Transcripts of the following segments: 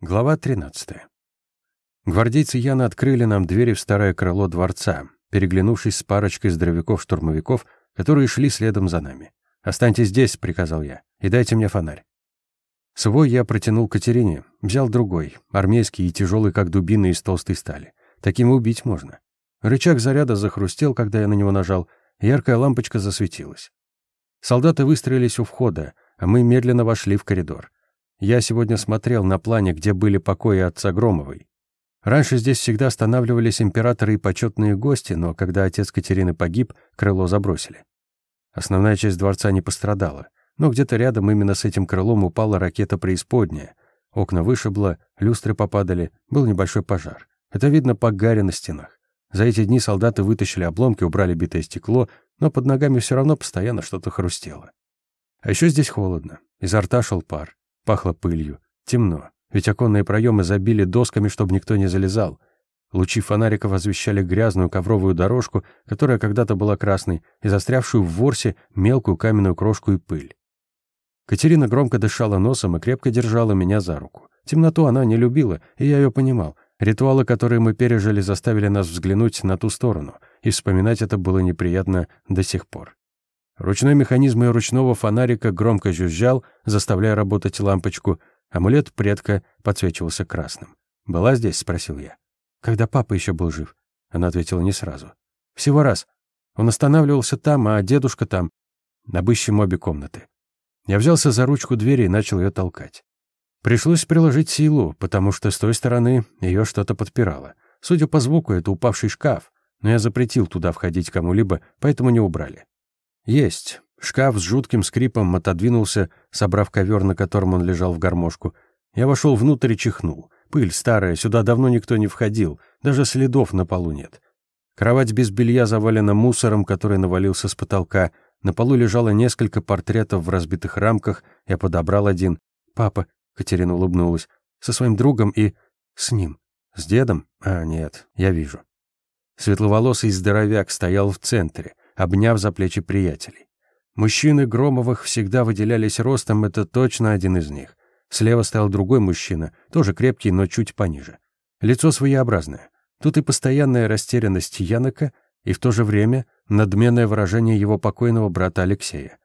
Глава 13. Гвардейцы Яна открыли нам двери в старое крыло дворца, переглянувшись с парочкой здоровяков-штурмовиков, которые шли следом за нами. «Останьтесь здесь», — приказал я, — «и дайте мне фонарь». Свой я протянул Катерине, взял другой, армейский и тяжелый, как дубина из толстой стали. Таким убить можно. Рычаг заряда захрустел, когда я на него нажал, яркая лампочка засветилась. Солдаты выстроились у входа, а мы медленно вошли в коридор. Я сегодня смотрел на плане, где были покои отца Громовой. Раньше здесь всегда останавливались императоры и почетные гости, но когда отец Катерины погиб, крыло забросили. Основная часть дворца не пострадала, но где-то рядом именно с этим крылом упала ракета преисподняя. Окна вышибло, люстры попадали, был небольшой пожар. Это видно по гаре на стенах. За эти дни солдаты вытащили обломки, убрали битое стекло, но под ногами все равно постоянно что-то хрустело. А еще здесь холодно, изо рта шел пар. Пахло пылью. Темно. Ведь оконные проемы забили досками, чтобы никто не залезал. Лучи фонариков освещали грязную ковровую дорожку, которая когда-то была красной, и застрявшую в ворсе мелкую каменную крошку и пыль. Катерина громко дышала носом и крепко держала меня за руку. Темноту она не любила, и я ее понимал. Ритуалы, которые мы пережили, заставили нас взглянуть на ту сторону, и вспоминать это было неприятно до сих пор. Ручной механизм ее ручного фонарика громко жужжал, заставляя работать лампочку. Амулет предка подсвечивался красным. «Была здесь?» — спросил я. «Когда папа еще был жив?» Она ответила не сразу. «Всего раз. Он останавливался там, а дедушка там. Обыщем обе комнаты». Я взялся за ручку двери и начал ее толкать. Пришлось приложить силу, потому что с той стороны ее что-то подпирало. Судя по звуку, это упавший шкаф, но я запретил туда входить кому-либо, поэтому не убрали. Есть. Шкаф с жутким скрипом отодвинулся, собрав ковер, на котором он лежал в гармошку. Я вошел внутрь и чихнул. Пыль старая, сюда давно никто не входил, даже следов на полу нет. Кровать без белья завалена мусором, который навалился с потолка. На полу лежало несколько портретов в разбитых рамках. Я подобрал один. «Папа», — Катерина улыбнулась, — «со своим другом и... с ним. С дедом? А, нет, я вижу». Светловолосый здоровяк стоял в центре обняв за плечи приятелей. Мужчины Громовых всегда выделялись ростом, это точно один из них. Слева стоял другой мужчина, тоже крепкий, но чуть пониже. Лицо своеобразное. Тут и постоянная растерянность Янока, и в то же время надменное выражение его покойного брата Алексея.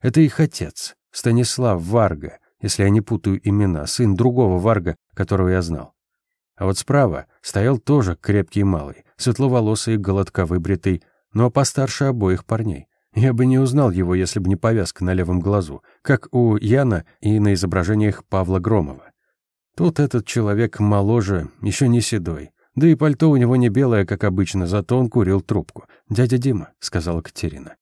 Это их отец, Станислав Варга, если я не путаю имена, сын другого Варга, которого я знал. А вот справа стоял тоже крепкий малый, светловолосый, голодко выбритый, но постарше обоих парней. Я бы не узнал его, если бы не повязка на левом глазу, как у Яна и на изображениях Павла Громова. Тут этот человек моложе, еще не седой. Да и пальто у него не белое, как обычно, зато он курил трубку. «Дядя Дима», — сказала Катерина.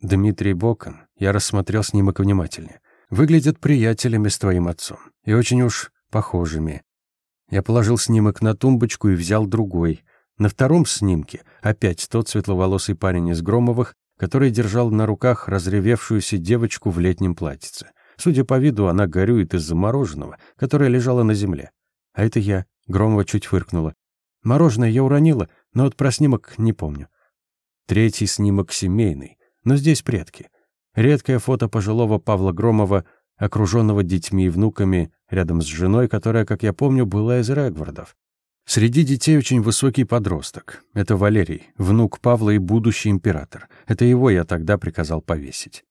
Дмитрий Бокон, я рассмотрел снимок внимательнее. Выглядят приятелями с твоим отцом. И очень уж похожими. Я положил снимок на тумбочку и взял другой. На втором снимке опять тот светловолосый парень из Громовых, который держал на руках разревевшуюся девочку в летнем платьице. Судя по виду, она горюет из-за мороженого, которое лежало на земле. А это я. Громова чуть фыркнула. Мороженое я уронила, но вот про снимок не помню. Третий снимок семейный, но здесь предки. Редкое фото пожилого Павла Громова, окруженного детьми и внуками, рядом с женой, которая, как я помню, была из Регвардов. Среди детей очень высокий подросток. Это Валерий, внук Павла и будущий император. Это его я тогда приказал повесить.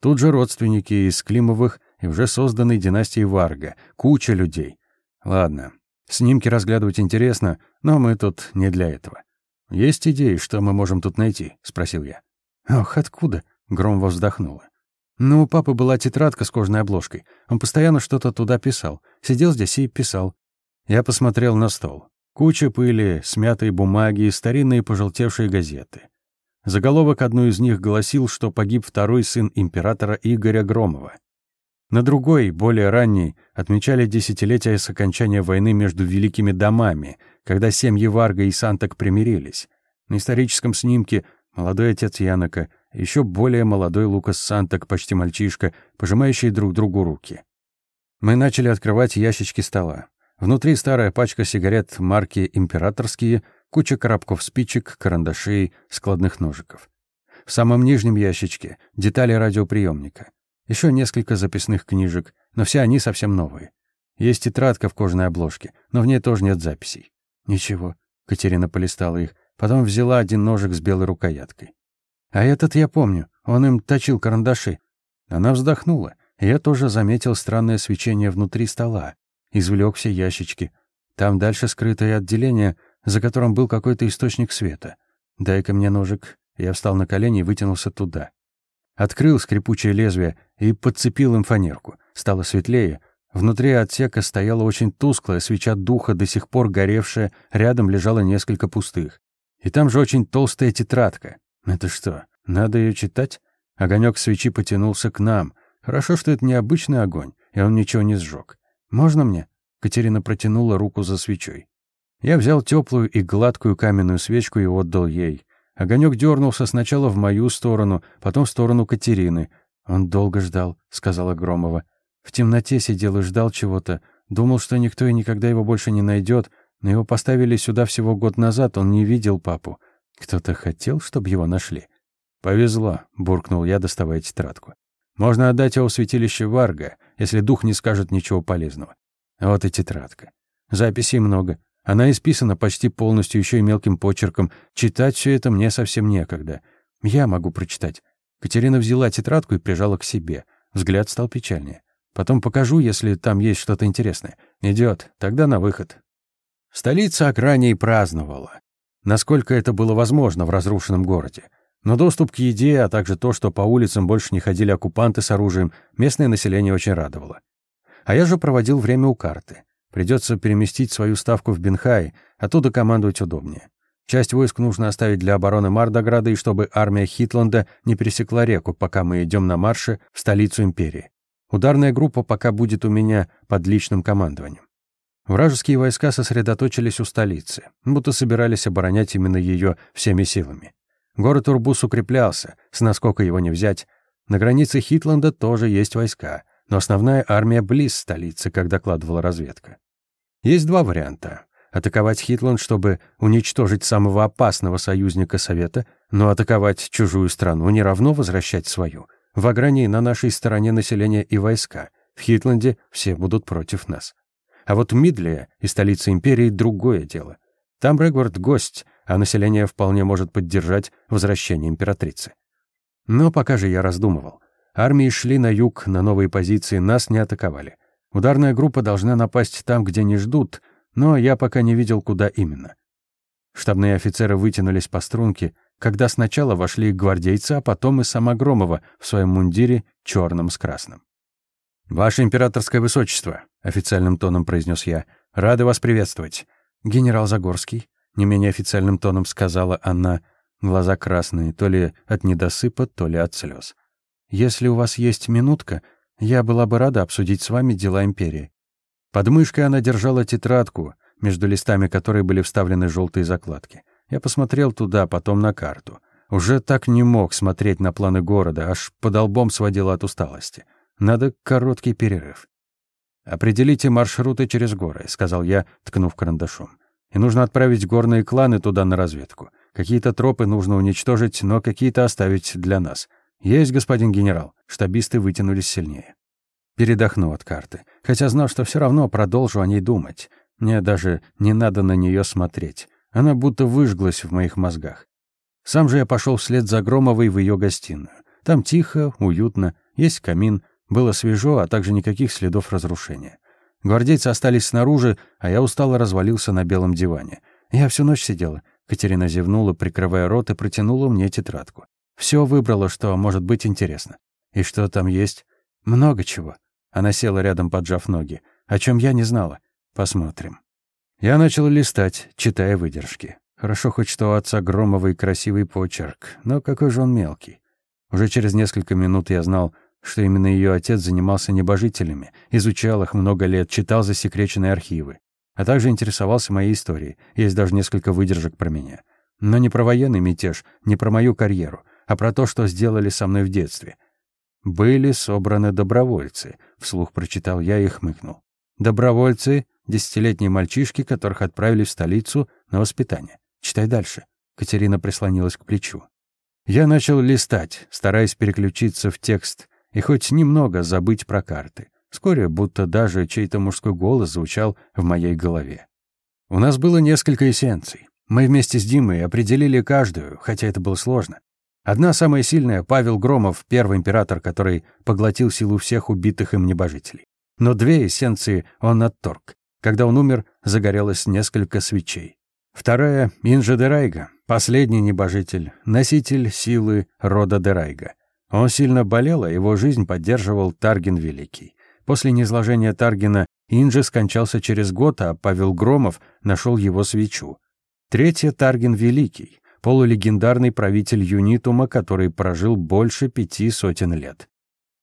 Тут же родственники из Климовых и уже созданной династии Варга. Куча людей. Ладно, снимки разглядывать интересно, но мы тут не для этого. «Есть идеи, что мы можем тут найти?» — спросил я. «Ох, откуда?» — Громова вздохнула. «Ну, у папы была тетрадка с кожаной обложкой. Он постоянно что-то туда писал. Сидел здесь и писал. Я посмотрел на стол. Куча пыли, смятые бумаги, старинные пожелтевшие газеты. Заголовок одной из них гласил, что погиб второй сын императора Игоря Громова. На другой, более ранней, отмечали десятилетие с окончания войны между великими домами, когда семьи Варга и Санток примирились. На историческом снимке молодой отец Янока, еще более молодой Лукас Санток, почти мальчишка, пожимающий друг другу руки. Мы начали открывать ящички стола. Внутри старая пачка сигарет марки «Императорские», куча коробков спичек, карандашей, складных ножиков. В самом нижнем ящичке детали радиоприемника. Еще несколько записных книжек, но все они совсем новые. Есть тетрадка в кожаной обложке, но в ней тоже нет записей. Ничего. Катерина полистала их. Потом взяла один ножик с белой рукояткой. А этот я помню. Он им точил карандаши. Она вздохнула. И я тоже заметил странное свечение внутри стола. Извлек все ящички. Там дальше скрытое отделение, за которым был какой-то источник света. «Дай-ка мне ножик». Я встал на колени и вытянулся туда. Открыл скрипучее лезвие и подцепил им фанерку. Стало светлее. Внутри отсека стояла очень тусклая свеча духа, до сих пор горевшая, рядом лежало несколько пустых. И там же очень толстая тетрадка. Это что, надо ее читать? Огонек свечи потянулся к нам. Хорошо, что это не обычный огонь, и он ничего не сжег. «Можно мне?» Катерина протянула руку за свечой. Я взял теплую и гладкую каменную свечку и отдал ей. Огонек дернулся сначала в мою сторону, потом в сторону Катерины. «Он долго ждал», — сказала Громова. «В темноте сидел и ждал чего-то. Думал, что никто и никогда его больше не найдет, но его поставили сюда всего год назад, он не видел папу. Кто-то хотел, чтобы его нашли?» «Повезло», — буркнул я, доставая тетрадку. «Можно отдать его в святилище Варга, если дух не скажет ничего полезного. Вот и тетрадка. Записей много. Она исписана почти полностью, еще и мелким почерком. Читать все это мне совсем некогда. Я могу прочитать. Катерина взяла тетрадку и прижала к себе. Взгляд стал печальнее. Потом покажу, если там есть что-то интересное. Идет. Тогда на выход. Столица Акрании праздновала. Насколько это было возможно в разрушенном городе. Но доступ к еде, а также то, что по улицам больше не ходили оккупанты с оружием, местное население очень радовало. А я же проводил время у карты. Придется переместить свою ставку в Бенхай, оттуда командовать удобнее. Часть войск нужно оставить для обороны Мардограда, и чтобы армия Хитланда не пересекла реку, пока мы идем на марше в столицу империи. Ударная группа пока будет у меня под личным командованием. Вражеские войска сосредоточились у столицы, будто собирались оборонять именно ее всеми силами. Город Урбус укреплялся, с наскока его не взять. На границе Хитланда тоже есть войска, но основная армия близ столицы, как докладывала разведка. Есть два варианта. Атаковать Хитланд, чтобы уничтожить самого опасного союзника Совета, но атаковать чужую страну не равно возвращать свою. В Агрании на нашей стороне население и войска. В Хитланде все будут против нас. А вот Мидлия и столица империи — другое дело. Там Регвард — гость, а население вполне может поддержать возвращение императрицы. Но пока же я раздумывал. Армии шли на юг, на новые позиции, нас не атаковали. Ударная группа должна напасть там, где не ждут, но я пока не видел, куда именно. Штабные офицеры вытянулись по струнке, когда сначала вошли гвардейцы, а потом и сама Громова в своем мундире, черном с красным. «Ваше императорское высочество», — официальным тоном произнес я, — «рады вас приветствовать». «Генерал Загорский», — не менее официальным тоном сказала она, глаза красные, то ли от недосыпа, то ли от слез. «Если у вас есть минутка, я была бы рада обсудить с вами дела империи». Под мышкой она держала тетрадку, между листами которой были вставлены желтые закладки. Я посмотрел туда, потом на карту. Уже так не мог смотреть на планы города, аж под лбом сводило от усталости. Надо короткий перерыв. «Определите маршруты через горы», — сказал я, ткнув карандашом. «И нужно отправить горные кланы туда на разведку. Какие-то тропы нужно уничтожить, но какие-то оставить для нас. «Есть, господин генерал». Штабисты вытянулись сильнее. Передохну от карты, хотя знал, что все равно продолжу о ней думать. Мне даже не надо на нее смотреть. Она будто выжглась в моих мозгах. Сам же я пошел вслед за Громовой в ее гостиную. Там тихо, уютно, есть камин, было свежо, а также никаких следов разрушения. Гвардейцы остались снаружи, а я устало развалился на белом диване. Я всю ночь сидела. Катерина зевнула, прикрывая рот, и протянула мне тетрадку. Все выбрала, что может быть интересно. И что там есть? Много чего. Она села рядом, поджав ноги. О чем я не знала. Посмотрим. Я начал листать, читая выдержки. Хорошо хоть что у отца Громовый красивый почерк, но какой же он мелкий. Уже через несколько минут я знал, что именно ее отец занимался небожителями, изучал их много лет, читал засекреченные архивы, а также интересовался моей историей. Есть даже несколько выдержек про меня. Но не про военный мятеж, не про мою карьеру, а про то, что сделали со мной в детстве. «Были собраны добровольцы», — вслух прочитал я и хмыкнул. «Добровольцы — десятилетние мальчишки, которых отправили в столицу на воспитание. Читай дальше». Катерина прислонилась к плечу. Я начал листать, стараясь переключиться в текст и хоть немного забыть про карты. Вскоре будто даже чей-то мужской голос звучал в моей голове. У нас было несколько эссенций. Мы вместе с Димой определили каждую, хотя это было сложно. Одна самая сильная — Павел Громов, первый император, который поглотил силу всех убитых им небожителей. Но две эссенции он отторг. Когда он умер, загорелось несколько свечей. Вторая — Инжа Дерайга, последний небожитель, носитель силы рода Дерайга. Он сильно болел, а его жизнь поддерживал Тарген Великий. После низложения Таргина Инжи скончался через год, а Павел Громов нашел его свечу. Третья — Тарген Великий, полулегендарный правитель Юнитума, который прожил больше пяти сотен лет.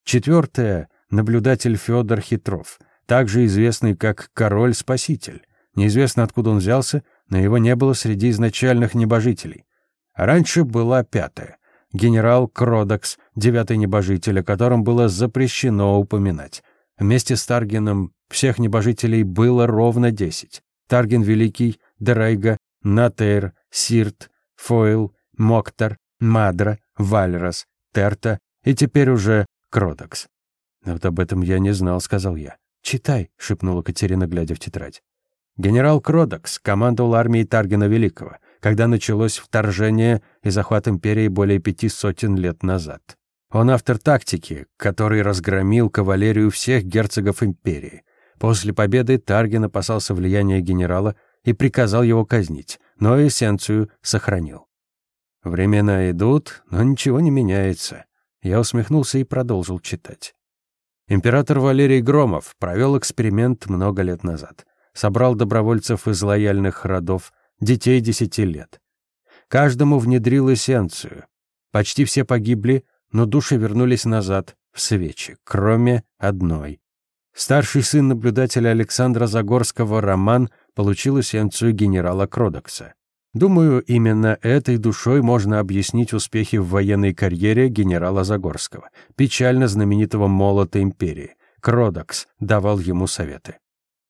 Четвертая — наблюдатель Федор Хитров, также известный как Король-Спаситель. Неизвестно, откуда он взялся, но его не было среди изначальных небожителей. А раньше была пятая — генерал Кродакс, девятый небожитель, о котором было запрещено упоминать. Вместе с Таргином всех небожителей было ровно десять. Тарген Великий, Дрейга, Натейр, Сирт, Фойл, Моктар, Мадра, Вальрос, Терта и теперь уже Кродакс. «Вот об этом я не знал», — сказал я. «Читай», — шепнула Катерина, глядя в тетрадь. Генерал Кродакс командовал армией Таргена Великого, когда началось вторжение и захват империи более пяти сотен лет назад. Он автор тактики, который разгромил кавалерию всех герцогов империи. После победы Тарген опасался влияния генерала и приказал его казнить, но эссенцию сохранил. Времена идут, но ничего не меняется. Я усмехнулся и продолжил читать. Император Валерий Громов провел эксперимент много лет назад. Собрал добровольцев из лояльных родов, детей десяти лет. Каждому внедрил эссенцию. Почти все погибли, но души вернулись назад, в свечи, кроме одной. Старший сын наблюдателя Александра Загорского, Роман, получил эссенцию генерала Кродокса. Думаю, именно этой душой можно объяснить успехи в военной карьере генерала Загорского, печально знаменитого молота империи. Кродокс давал ему советы.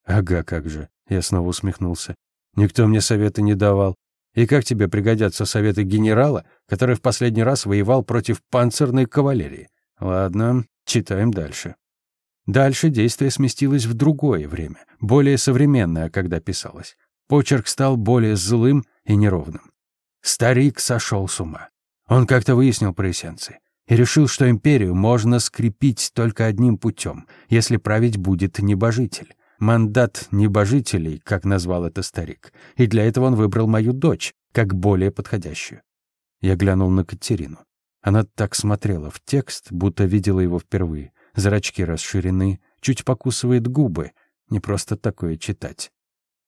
«Ага, как же», — я снова усмехнулся. «Никто мне советы не давал. И как тебе пригодятся советы генерала, который в последний раз воевал против панцирной кавалерии? Ладно, читаем дальше. Дальше действие сместилось в другое время, более современное, когда писалось. Почерк стал более злым и неровным. Старик сошел с ума. Он как-то выяснил про эссенции и решил, что империю можно скрепить только одним путем, если править будет небожитель мандат небожителей, как назвал это старик, и для этого он выбрал мою дочь, как более подходящую. Я глянул на Катерину. Она так смотрела в текст, будто видела его впервые. Зрачки расширены, чуть покусывает губы. Не просто такое читать.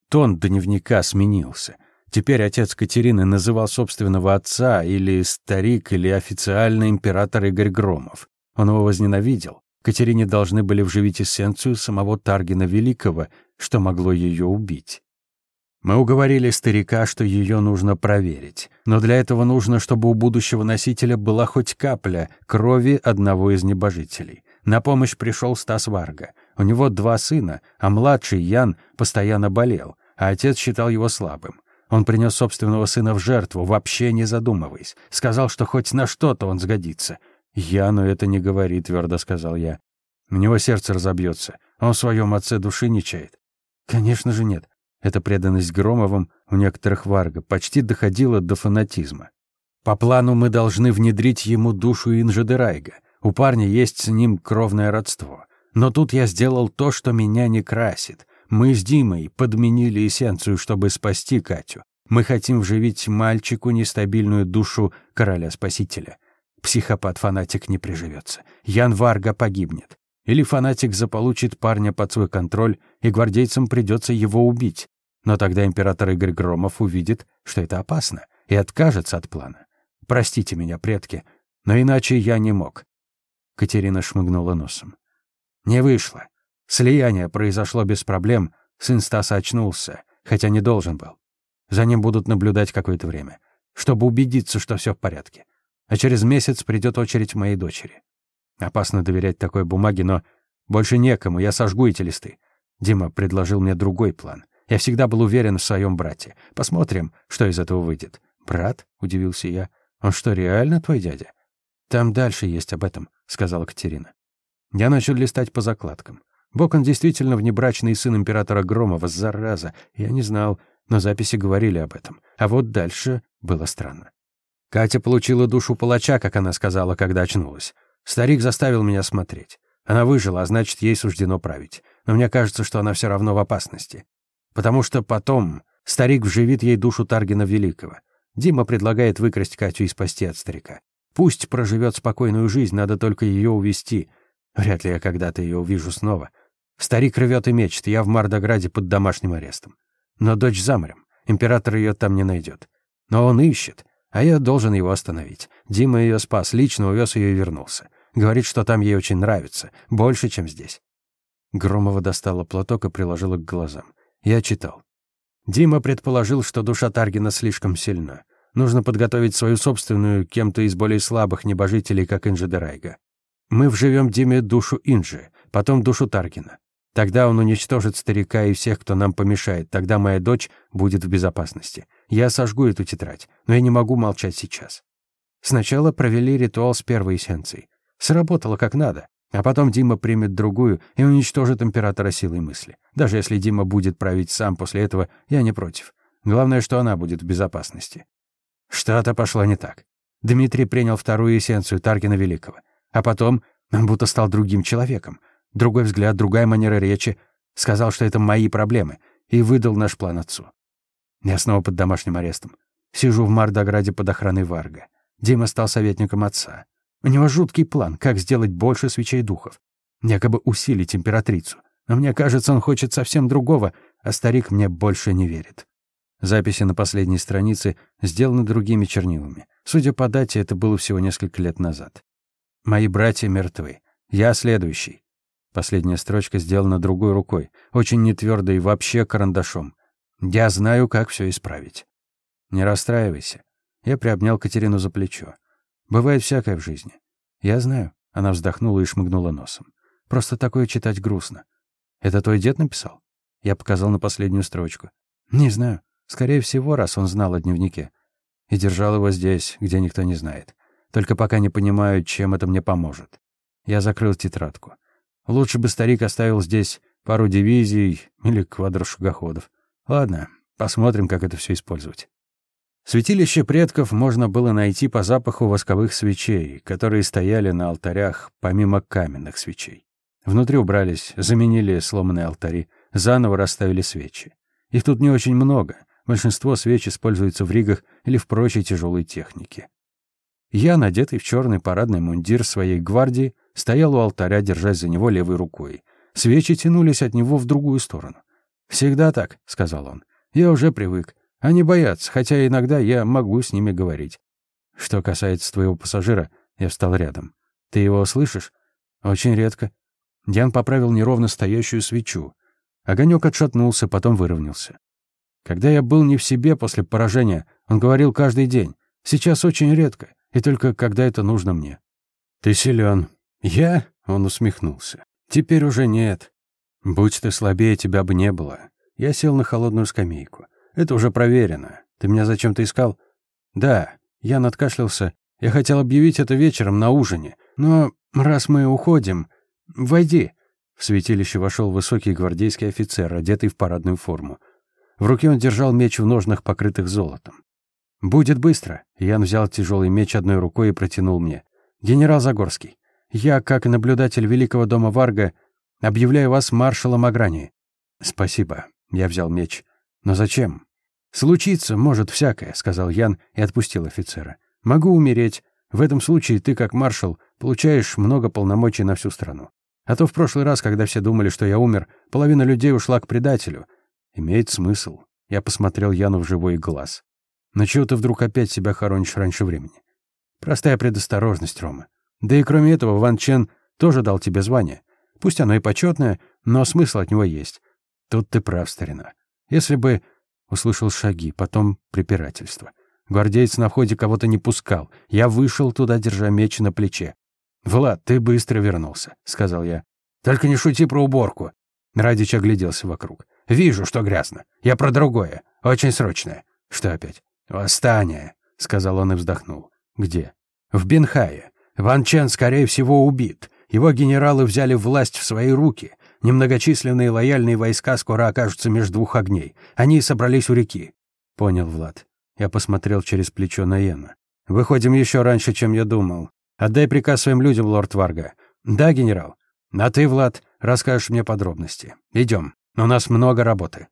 Тон дневника сменился. Теперь отец Катерины называл собственного отца или старик, или официальный император Игорь Громов. Он его возненавидел, Катерине должны были вживить эссенцию самого Таргина Великого, что могло ее убить. Мы уговорили старика, что ее нужно проверить. Но для этого нужно, чтобы у будущего носителя была хоть капля крови одного из небожителей. На помощь пришел Стас Варга. У него два сына, а младший Ян постоянно болел, а отец считал его слабым. Он принес собственного сына в жертву, вообще не задумываясь. Сказал, что хоть на что-то он сгодится — «Яну это не говори», — твердо сказал я. «У него сердце разобьется. Он в своем отце души не чает». «Конечно же нет. Эта преданность Громовым у некоторых Варга почти доходила до фанатизма. По плану мы должны внедрить ему душу Инжедерайга. У парня есть с ним кровное родство. Но тут я сделал то, что меня не красит. Мы с Димой подменили эссенцию, чтобы спасти Катю. Мы хотим вживить мальчику нестабильную душу короля-спасителя. Психопат-фанатик не приживется. Ян Варга погибнет. Или фанатик заполучит парня под свой контроль, и гвардейцам придется его убить. Но тогда император Игорь Громов увидит, что это опасно, и откажется от плана. Простите меня, предки, но иначе я не мог. Катерина шмыгнула носом. Не вышло. Слияние произошло без проблем, сын Стаса очнулся, хотя не должен был. За ним будут наблюдать какое-то время, чтобы убедиться, что все в порядке а через месяц придет очередь моей дочери. Опасно доверять такой бумаге, но больше некому, я сожгу эти листы. Дима предложил мне другой план. Я всегда был уверен в своем брате. Посмотрим, что из этого выйдет. «Брат?» — удивился я. «Он что, реально твой дядя?» «Там дальше есть об этом», — сказала Катерина. Я начал листать по закладкам. Бокон действительно внебрачный сын императора Громова, зараза. Я не знал, но записи говорили об этом. А вот дальше было странно. Катя получила душу палача, как она сказала, когда очнулась. Старик заставил меня смотреть. Она выжила, а значит, ей суждено править. Но мне кажется, что она все равно в опасности. Потому что потом старик вживит ей душу Таргина Великого. Дима предлагает выкрасть Катю и спасти от старика. Пусть проживет спокойную жизнь, надо только ее увести. Вряд ли я когда-то ее увижу снова. Старик рвет и мечет, я в Мардограде под домашним арестом. Но дочь за морем, император ее там не найдет. Но он ищет, а я должен его остановить. Дима ее спас, лично увез ее и вернулся. Говорит, что там ей очень нравится, больше, чем здесь. Громова достала платок и приложила к глазам. Я читал. Дима предположил, что душа Таргина слишком сильна. Нужно подготовить свою собственную, кем-то из более слабых небожителей, как Инжи Дерайга. Мы вживем Диме душу Инжи, потом душу Таргина. Тогда он уничтожит старика и всех, кто нам помешает. Тогда моя дочь будет в безопасности. Я сожгу эту тетрадь, но я не могу молчать сейчас. Сначала провели ритуал с первой эссенцией. Сработало как надо. А потом Дима примет другую и уничтожит императора силой мысли. Даже если Дима будет править сам после этого, я не против. Главное, что она будет в безопасности. Что-то пошло не так. Дмитрий принял вторую эссенцию Таргина Великого. А потом он будто стал другим человеком. Другой взгляд, другая манера речи. Сказал, что это мои проблемы, и выдал наш план отцу. Я снова под домашним арестом. Сижу в Мардограде под охраной Варга. Дима стал советником отца. У него жуткий план, как сделать больше свечей духов. Якобы усилить императрицу. Но мне кажется, он хочет совсем другого, а старик мне больше не верит. Записи на последней странице сделаны другими чернилами. Судя по дате, это было всего несколько лет назад. Мои братья мертвы. Я следующий. Последняя строчка сделана другой рукой, очень нетвёрдой и вообще карандашом. Я знаю, как все исправить. Не расстраивайся. Я приобнял Катерину за плечо. Бывает всякое в жизни. Я знаю. Она вздохнула и шмыгнула носом. Просто такое читать грустно. Это твой дед написал? Я показал на последнюю строчку. Не знаю. Скорее всего, раз он знал о дневнике. И держал его здесь, где никто не знает. Только пока не понимаю, чем это мне поможет. Я закрыл тетрадку. Лучше бы старик оставил здесь пару дивизий или квадршагоходов. Ладно, посмотрим, как это все использовать. Святилище предков можно было найти по запаху восковых свечей, которые стояли на алтарях помимо каменных свечей. Внутри убрались, заменили сломанные алтари, заново расставили свечи. Их тут не очень много. Большинство свеч используется в ригах или в прочей тяжелой технике. Я, надетый в черный парадный мундир своей гвардии, стоял у алтаря, держась за него левой рукой. Свечи тянулись от него в другую сторону. «Всегда так», — сказал он. «Я уже привык. Они боятся, хотя иногда я могу с ними говорить. Что касается твоего пассажира, я встал рядом. Ты его слышишь? Очень редко. Диан поправил неровно стоящую свечу. Огонек отшатнулся, потом выровнялся. Когда я был не в себе после поражения, он говорил каждый день. Сейчас очень редко, и только когда это нужно мне. Ты силен. Я? Он усмехнулся. Теперь уже нет. Будь ты слабее, тебя бы не было. Я сел на холодную скамейку. Это уже проверено. Ты меня зачем-то искал? Да. Я надкашлялся. Я хотел объявить это вечером на ужине. Но раз мы уходим, войди. В святилище вошел высокий гвардейский офицер, одетый в парадную форму. В руке он держал меч в ножнах, покрытых золотом. «Будет быстро!» Ян взял тяжелый меч одной рукой и протянул мне. «Генерал Загорский, я, как наблюдатель Великого дома Варга, объявляю вас маршалом Агрании». «Спасибо». Я взял меч. «Но зачем?» «Случится, может, всякое», — сказал Ян и отпустил офицера. «Могу умереть. В этом случае ты, как маршал, получаешь много полномочий на всю страну. А то в прошлый раз, когда все думали, что я умер, половина людей ушла к предателю. Имеет смысл». Я посмотрел Яну в живой глаз. «Но чего ты вдруг опять себя хоронишь раньше времени?» «Простая предосторожность, Рома. Да и кроме этого, Ван Чен тоже дал тебе звание. Пусть оно и почетное, но смысл от него есть. Тут ты прав, старина. Если бы Услышал шаги, потом препирательство. Гвардеец на входе кого-то не пускал. Я вышел туда, держа меч на плече. «Влад, ты быстро вернулся», — сказал я. «Только не шути про уборку». Радич огляделся вокруг. «Вижу, что грязно. Я про другое. Очень срочное». «Что опять?» «Восстание», — сказал он и вздохнул. «Где?» «В Бенхае. Ван Чен, скорее всего, убит. Его генералы взяли власть в свои руки. Немногочисленные лояльные войска скоро окажутся между двух огней. Они собрались у реки». «Понял, Влад». Я посмотрел через плечо на Йена. «Выходим еще раньше, чем я думал. Отдай приказ своим людям, лорд Варга». «Да, генерал». «А ты, Влад, расскажешь мне подробности. Идем. У нас много работы».